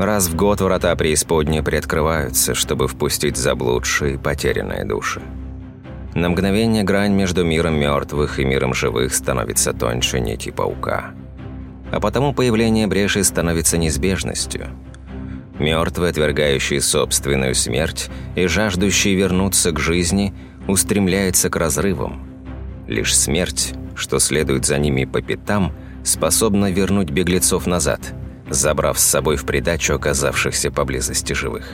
Раз в год врата преисподней приоткрываются, чтобы впустить заблудшие и потерянные души. На мгновение грань между миром мертвых и миром живых становится тоньше нити паука. А потому появление бреши становится неизбежностью. Мертвые, отвергающие собственную смерть и жаждущие вернуться к жизни, устремляются к разрывам. Лишь смерть, что следует за ними по пятам, способна вернуть беглецов назад, забрав с собой в придачу оказавшихся поблизости живых.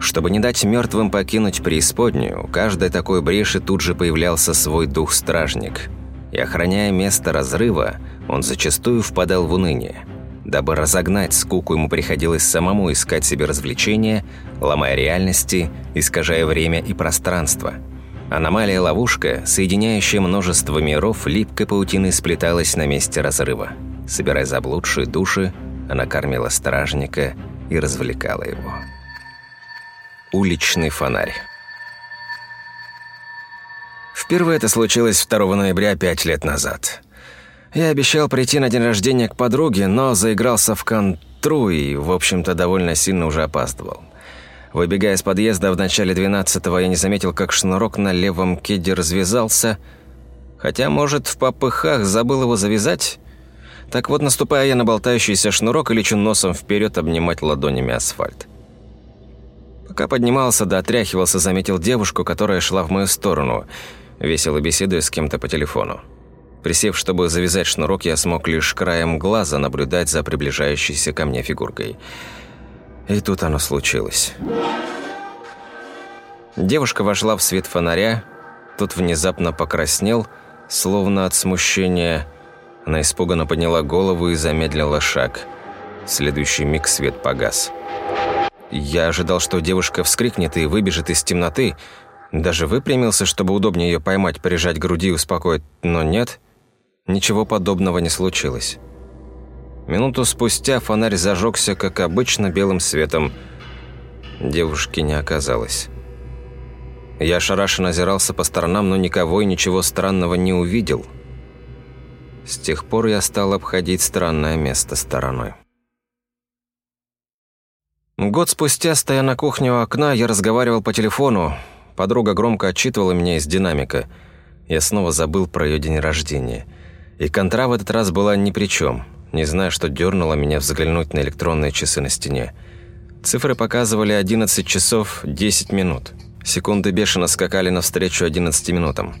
Чтобы не дать мертвым покинуть преисподнюю, у каждой такой бреши тут же появлялся свой дух-стражник. И охраняя место разрыва, он зачастую впадал в уныние. Дабы разогнать скуку, ему приходилось самому искать себе развлечения, ломая реальности, искажая время и пространство. Аномалия-ловушка, соединяющая множество миров, липкой паутиной сплеталась на месте разрыва. Собирая заблудшие души, она кормила стражника и развлекала его уличный фонарь. Впервые это случилось 2 ноября пять лет назад. Я обещал прийти на день рождения к подруге, но заигрался в контру и, в общем-то, довольно сильно уже опаздывал. Выбегая из подъезда в начале 12-го, я не заметил, как шнурок на левом кеде развязался, хотя, может, в попыхах забыл его завязать. Так вот, наступая я на болтающийся шнурок и лечу носом вперед обнимать ладонями асфальт. Пока поднимался да отряхивался, заметил девушку, которая шла в мою сторону, весело беседуя с кем-то по телефону. Присев, чтобы завязать шнурок, я смог лишь краем глаза наблюдать за приближающейся ко мне фигуркой. И тут оно случилось. Девушка вошла в свет фонаря, тут внезапно покраснел, словно от смущения. Она испуганно подняла голову и замедлила шаг. В следующий миг свет погас. Я ожидал, что девушка вскрикнет и выбежит из темноты. Даже выпрямился, чтобы удобнее ее поймать, прижать к груди и успокоить. Но нет, ничего подобного не случилось. Минуту спустя фонарь зажегся, как обычно, белым светом. Девушки не оказалось. Я ошарашенно озирался по сторонам, но никого и ничего странного не увидел. С тех пор я стал обходить странное место стороной. Год спустя, стоя на кухне у окна, я разговаривал по телефону. Подруга громко отчитывала меня из динамика. Я снова забыл про ее день рождения. И контра в этот раз была ни при чем. Не знаю, что дернуло меня взглянуть на электронные часы на стене. Цифры показывали 11 часов 10 минут. Секунды бешено скакали навстречу 11 минутам.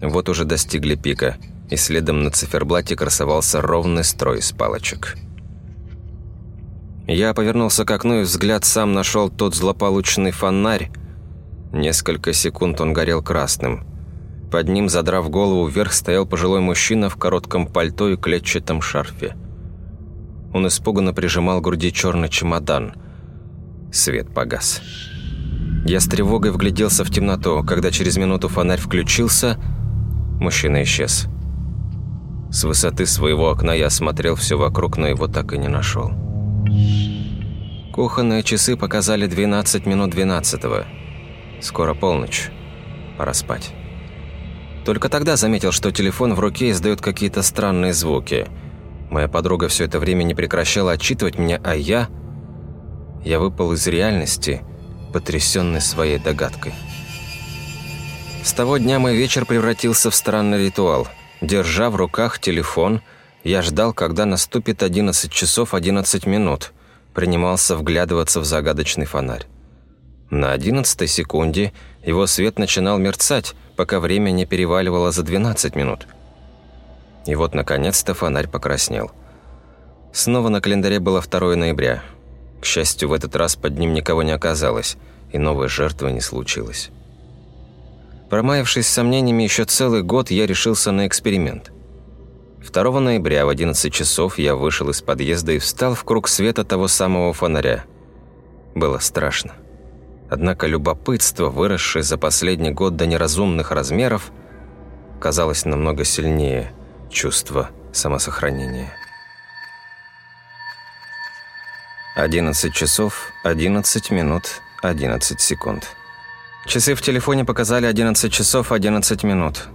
Вот уже достигли пика, и следом на циферблате красовался ровный строй из палочек. Я повернулся к окну и взгляд сам нашел тот злополучный фонарь. Несколько секунд он горел красным. Под ним, задрав голову вверх, стоял пожилой мужчина в коротком пальто и клетчатом шарфе. Он испуганно прижимал к груди черный чемодан. Свет погас. Я с тревогой вгляделся в темноту. Когда через минуту фонарь включился, мужчина исчез. С высоты своего окна я осмотрел все вокруг, но его так и не нашел. Кухонные часы показали 12 минут 12 -го. Скоро полночь. Пора спать. Только тогда заметил, что телефон в руке издает какие-то странные звуки. Моя подруга все это время не прекращала отчитывать меня, а я... Я выпал из реальности, потрясенный своей догадкой. С того дня мой вечер превратился в странный ритуал. Держа в руках телефон, я ждал, когда наступит 11 часов 11 минут – принимался вглядываться в загадочный фонарь. На одиннадцатой секунде его свет начинал мерцать, пока время не переваливало за 12 минут. И вот, наконец-то, фонарь покраснел. Снова на календаре было 2 ноября. К счастью, в этот раз под ним никого не оказалось, и новой жертвы не случилось. Промаявшись сомнениями еще целый год, я решился на эксперимент – 2 ноября в 11 часов я вышел из подъезда и встал в круг света того самого фонаря. Было страшно. Однако любопытство, выросшее за последний год до неразумных размеров, казалось намного сильнее чувства самосохранения. 11 часов 11 минут 11 секунд. Часы в телефоне показали 11 часов 11 минут.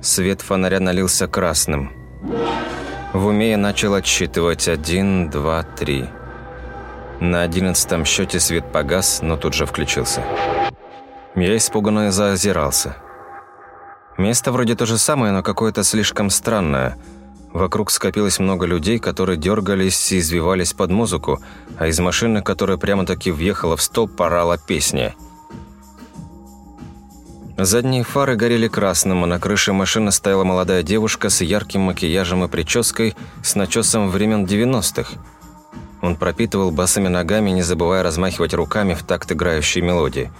Свет фонаря налился красным – В уме я начал отсчитывать один, два, три. На одиннадцатом счете свет погас, но тут же включился. Я испуганно заозирался. Место вроде то же самое, но какое-то слишком странное. Вокруг скопилось много людей, которые дергались и извивались под музыку, а из машины, которая прямо-таки въехала в столб, порала песня. Задние фары горели красным, а на крыше машины стояла молодая девушка с ярким макияжем и прической с начесом времен 90-х. Он пропитывал босыми ногами, не забывая размахивать руками в такт играющей мелодии.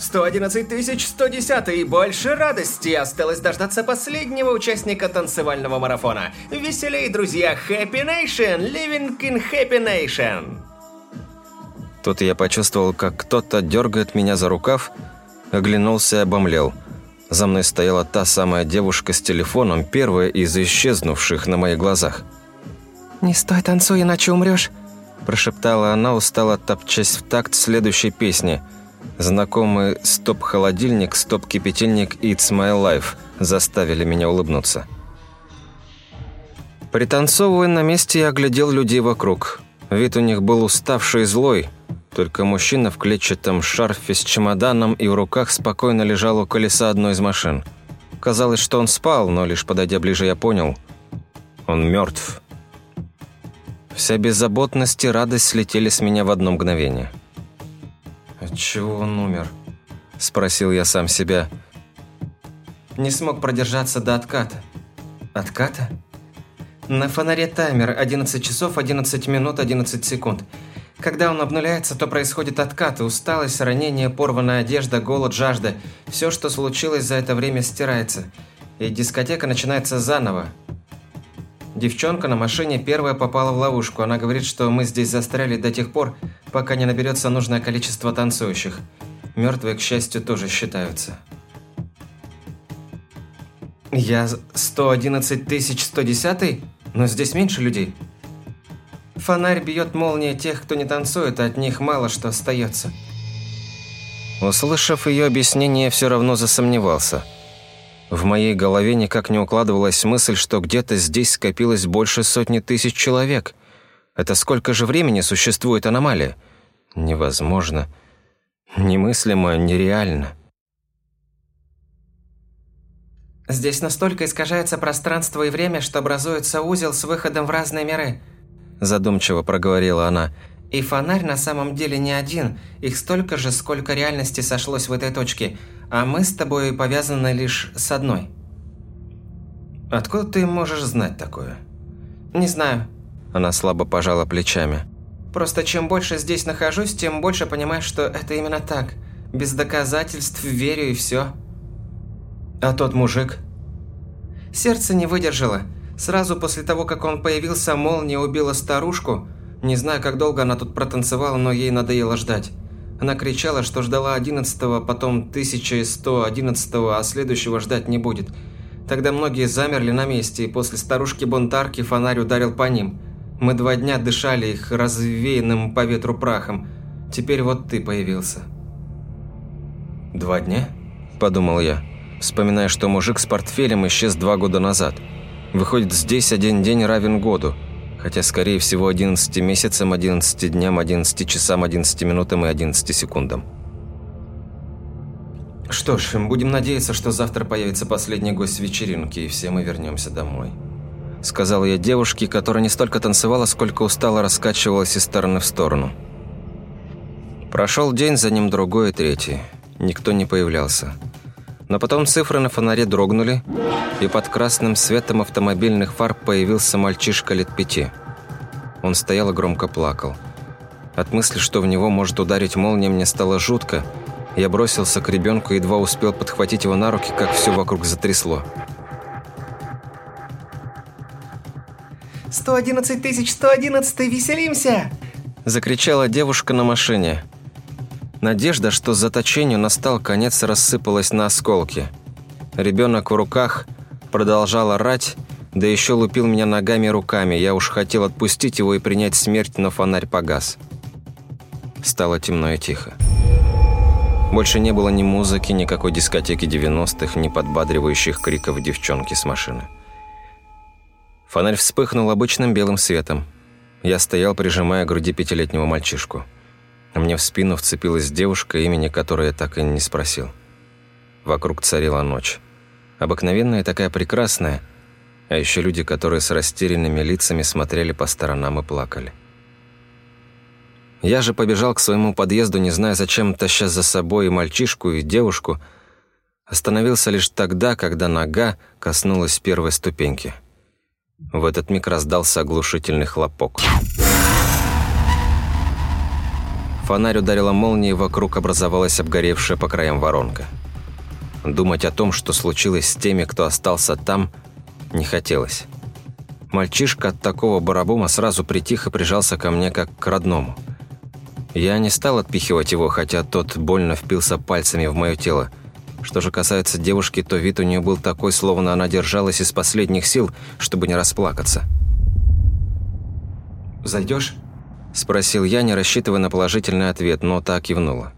111 110 и больше радости! Осталось дождаться последнего участника танцевального марафона. Веселей, друзья! Happy Nation! Living in Happy Nation! Тут я почувствовал, как кто-то дергает меня за рукав, Оглянулся и обомлел. За мной стояла та самая девушка с телефоном, первая из исчезнувших на моих глазах. «Не стой, танцуй, иначе умрешь», – прошептала она, устала топчась в такт следующей песни. Знакомый «Стоп-холодильник», «Стоп-кипятильник» и «It's my life» заставили меня улыбнуться. Пританцовывая на месте, я оглядел людей вокруг. Вид у них был уставший и злой – только мужчина в клетчатом шарфе с чемоданом и в руках спокойно лежал у колеса одной из машин. Казалось, что он спал, но лишь подойдя ближе, я понял. Он мертв. Вся беззаботность и радость слетели с меня в одно мгновение. «Отчего он умер?» – спросил я сам себя. «Не смог продержаться до отката». «Отката?» «На фонаре таймер 11 часов 11 минут 11 секунд». Когда он обнуляется, то происходит откат, усталость, ранение, порванная одежда, голод, жажда. Все, что случилось за это время, стирается. И дискотека начинается заново. Девчонка на машине первая попала в ловушку. Она говорит, что мы здесь застряли до тех пор, пока не наберется нужное количество танцующих. Мертвые, к счастью, тоже считаются. Я 111 110 но здесь меньше людей. Фонарь бьет молния тех, кто не танцует, а от них мало что остается. Услышав ее объяснение, все равно засомневался. В моей голове никак не укладывалась мысль, что где-то здесь скопилось больше сотни тысяч человек. Это сколько же времени существует аномалия? Невозможно. Немыслимо, нереально. Здесь настолько искажается пространство и время, что образуется узел с выходом в разные миры – задумчиво проговорила она. «И фонарь на самом деле не один, их столько же, сколько реальности сошлось в этой точке, а мы с тобой повязаны лишь с одной». «Откуда ты можешь знать такое?» «Не знаю». Она слабо пожала плечами. «Просто чем больше здесь нахожусь, тем больше понимаю, что это именно так. Без доказательств верю и все. «А тот мужик?» «Сердце не выдержало». Сразу после того, как он появился, молния убила старушку. Не знаю, как долго она тут протанцевала, но ей надоело ждать. Она кричала, что ждала одиннадцатого, потом 1111, а следующего ждать не будет. Тогда многие замерли на месте, и после старушки-бунтарки фонарь ударил по ним. Мы два дня дышали их развеянным по ветру прахом. Теперь вот ты появился. «Два дня?» – подумал я, вспоминая, что мужик с портфелем исчез два года назад – Выходит, здесь один день равен году, хотя, скорее всего, 11 месяцам, 11 дням, 11 часам, 11 минутам и 11 секундам. Что ж, будем надеяться, что завтра появится последний гость вечеринки, и все мы вернемся домой. Сказал я девушке, которая не столько танцевала, сколько устала раскачивалась из стороны в сторону. Прошел день, за ним другой и третий. Никто не появлялся. Но потом цифры на фонаре дрогнули, и под красным светом автомобильных фар появился мальчишка лет пяти. Он стоял и громко плакал. От мысли, что в него может ударить молния, мне стало жутко. Я бросился к ребенку и едва успел подхватить его на руки, как все вокруг затрясло. «111 тысяч 111, веселимся!» Закричала девушка на машине. Надежда, что заточению настал конец, рассыпалась на осколки. Ребенок в руках продолжал орать, да еще лупил меня ногами и руками. Я уж хотел отпустить его и принять смерть, но фонарь погас. Стало темно и тихо. Больше не было ни музыки, никакой дискотеки 90-х, ни подбадривающих криков девчонки с машины. Фонарь вспыхнул обычным белым светом. Я стоял, прижимая к груди пятилетнего мальчишку. Мне в спину вцепилась девушка, имени которой я так и не спросил. Вокруг царила ночь. Обыкновенная такая прекрасная, а еще люди, которые с растерянными лицами смотрели по сторонам и плакали. Я же побежал к своему подъезду, не зная зачем, таща за собой и мальчишку, и девушку. Остановился лишь тогда, когда нога коснулась первой ступеньки. В этот миг раздался оглушительный хлопок. Фонарь ударила молнией, вокруг образовалась обгоревшая по краям воронка. Думать о том, что случилось с теми, кто остался там, не хотелось. Мальчишка от такого барабума сразу притих и прижался ко мне как к родному. Я не стал отпихивать его, хотя тот больно впился пальцами в мое тело. Что же касается девушки, то вид у нее был такой, словно она держалась из последних сил, чтобы не расплакаться. «Зайдешь?» – спросил я, не рассчитывая на положительный ответ, но так кивнула.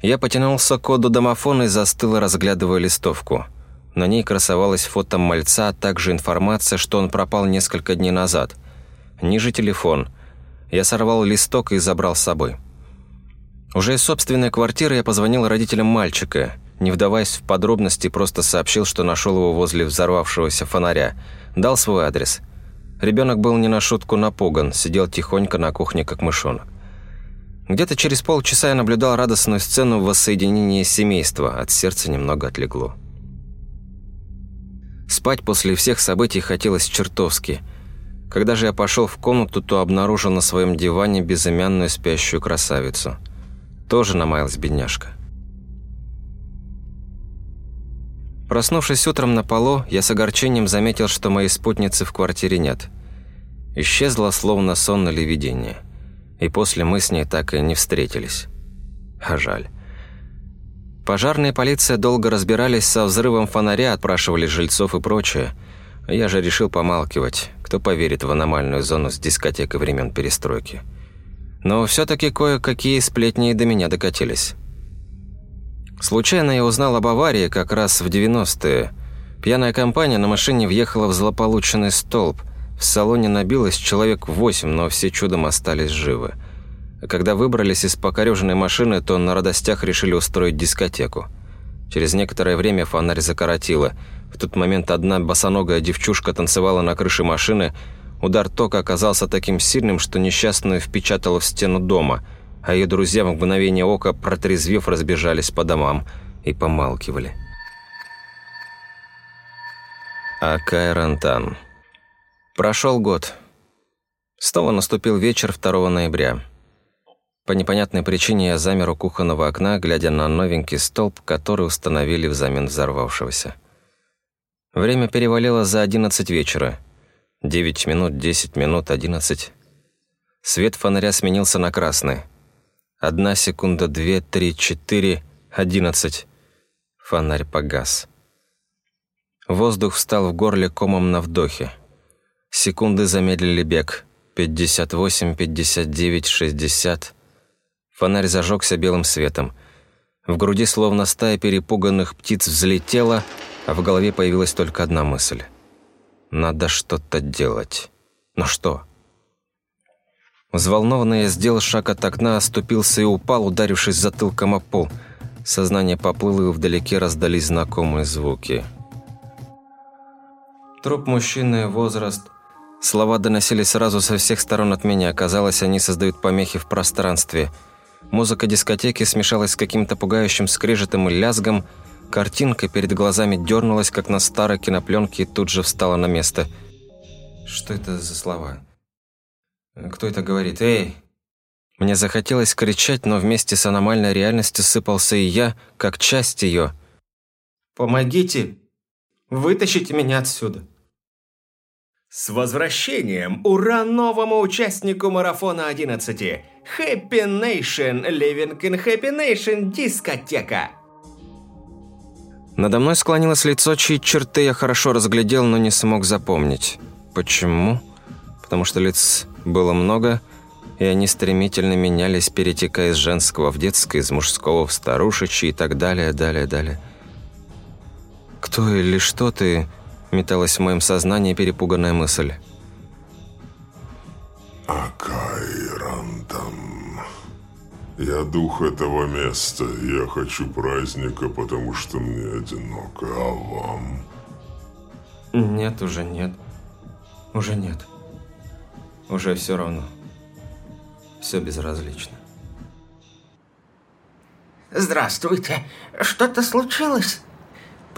Я потянулся к коду домофона и застыл, разглядывая листовку. На ней красовалось фото мальца, а также информация, что он пропал несколько дней назад. Ниже телефон. Я сорвал листок и забрал с собой. Уже из собственной квартиры я позвонил родителям мальчика. Не вдаваясь в подробности, просто сообщил, что нашел его возле взорвавшегося фонаря. Дал свой адрес. Ребенок был не на шутку напуган, сидел тихонько на кухне, как мышонок. Где-то через полчаса я наблюдал радостную сцену воссоединения семейства, от сердца немного отлегло. Спать после всех событий хотелось чертовски. Когда же я пошел в комнату, то обнаружил на своем диване безымянную спящую красавицу – тоже намаялась бедняжка. Проснувшись утром на полу, я с огорчением заметил, что моей спутницы в квартире нет. Исчезла словно сон или видение. И после мы с ней так и не встретились. А жаль. Пожарная полиция долго разбирались со взрывом фонаря, отпрашивали жильцов и прочее. Я же решил помалкивать. Кто поверит в аномальную зону с дискотекой времен перестройки? Но все-таки кое-какие сплетни до меня докатились. Случайно я узнал об аварии как раз в 90-е. Пьяная компания на машине въехала в злополученный столб. В салоне набилось человек восемь, но все чудом остались живы. Когда выбрались из покореженной машины, то на радостях решили устроить дискотеку. Через некоторое время фонарь закоротило. В тот момент одна босоногая девчушка танцевала на крыше машины, Удар тока оказался таким сильным, что несчастную впечатало в стену дома, а ее друзья в мгновение ока, протрезвев, разбежались по домам и помалкивали. Акай Рантан. Прошел год. Снова наступил вечер 2 ноября. По непонятной причине я замер у кухонного окна, глядя на новенький столб, который установили взамен взорвавшегося. Время перевалило за 11 вечера. Девять минут, десять минут, одиннадцать. Свет фонаря сменился на красный. Одна секунда, две, три, четыре, одиннадцать. Фонарь погас. Воздух встал в горле комом на вдохе. Секунды замедлили бег. Пятьдесят восемь, пятьдесят девять, шестьдесят. Фонарь зажегся белым светом. В груди словно стая перепуганных птиц взлетела, а в голове появилась только одна мысль. Надо что-то делать. Но что? Взволнованно я сделал шаг от окна, оступился и упал, ударившись затылком о пол. Сознание поплыло, и вдалеке раздались знакомые звуки. Труп мужчины, возраст. Слова доносились сразу со всех сторон от меня. Казалось, они создают помехи в пространстве. Музыка дискотеки смешалась с каким-то пугающим скрежетом и лязгом – Картинка перед глазами дернулась, как на старой кинопленке, и тут же встала на место. Что это за слова? Кто это говорит? Эй! Мне захотелось кричать, но вместе с аномальной реальностью сыпался и я, как часть ее. «Помогите! Вытащите меня отсюда!» С возвращением! Ура новому участнику марафона 11! Happy Nation! Living in Happy Nation! Дискотека! Надо мной склонилось лицо, чьи черты я хорошо разглядел, но не смог запомнить. Почему? Потому что лиц было много, и они стремительно менялись, перетекая из женского в детское, из мужского в старушечье и так далее, далее, далее. «Кто или что ты?» Металась в моем сознании перепуганная мысль. Акайрантам. Я дух этого места. Я хочу праздника, потому что мне одиноко. А вам? Нет, уже нет. Уже нет. Уже все равно. Все безразлично. Здравствуйте. Что-то случилось?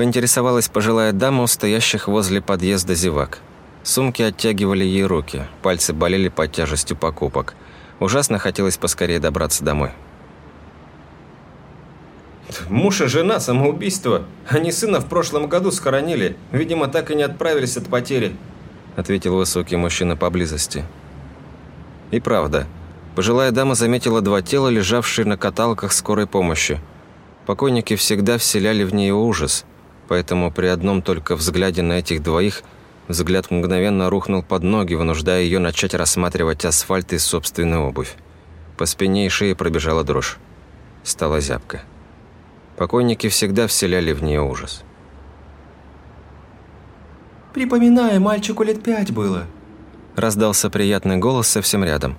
Поинтересовалась пожилая дама у стоящих возле подъезда зевак. Сумки оттягивали ей руки, пальцы болели под тяжестью покупок. Ужасно хотелось поскорее добраться домой. Муж и жена – самоубийство. Они сына в прошлом году схоронили. Видимо, так и не отправились от потери. Ответил высокий мужчина поблизости. И правда. Пожилая дама заметила два тела, лежавшие на каталках скорой помощи. Покойники всегда вселяли в нее ужас, поэтому при одном только взгляде на этих двоих взгляд мгновенно рухнул под ноги, вынуждая ее начать рассматривать асфальт и собственную обувь. По спине и шее пробежала дрожь. Стала зябко. Покойники всегда вселяли в нее ужас. «Припоминаю, мальчику лет пять было», Раздался приятный голос совсем рядом.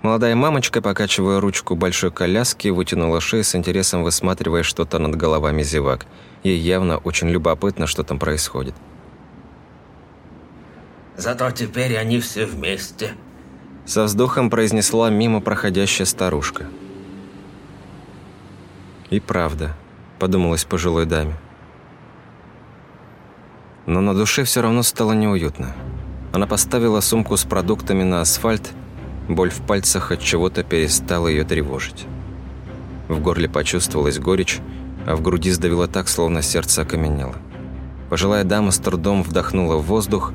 Молодая мамочка, покачивая ручку большой коляски, вытянула шею с интересом, высматривая что-то над головами зевак. Ей явно очень любопытно, что там происходит. Зато теперь они все вместе. Со вздохом произнесла мимо проходящая старушка. «И правда», – подумалось пожилой даме. Но на душе все равно стало неуютно. Она поставила сумку с продуктами на асфальт, боль в пальцах от чего-то перестала ее тревожить. В горле почувствовалась горечь, а в груди сдавило так, словно сердце окаменело. Пожилая дама с трудом вдохнула в воздух,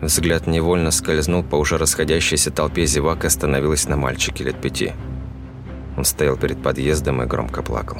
взгляд невольно скользнул по уже расходящейся толпе зевак и остановилась на мальчике лет пяти. Он стоял перед подъездом и громко плакал.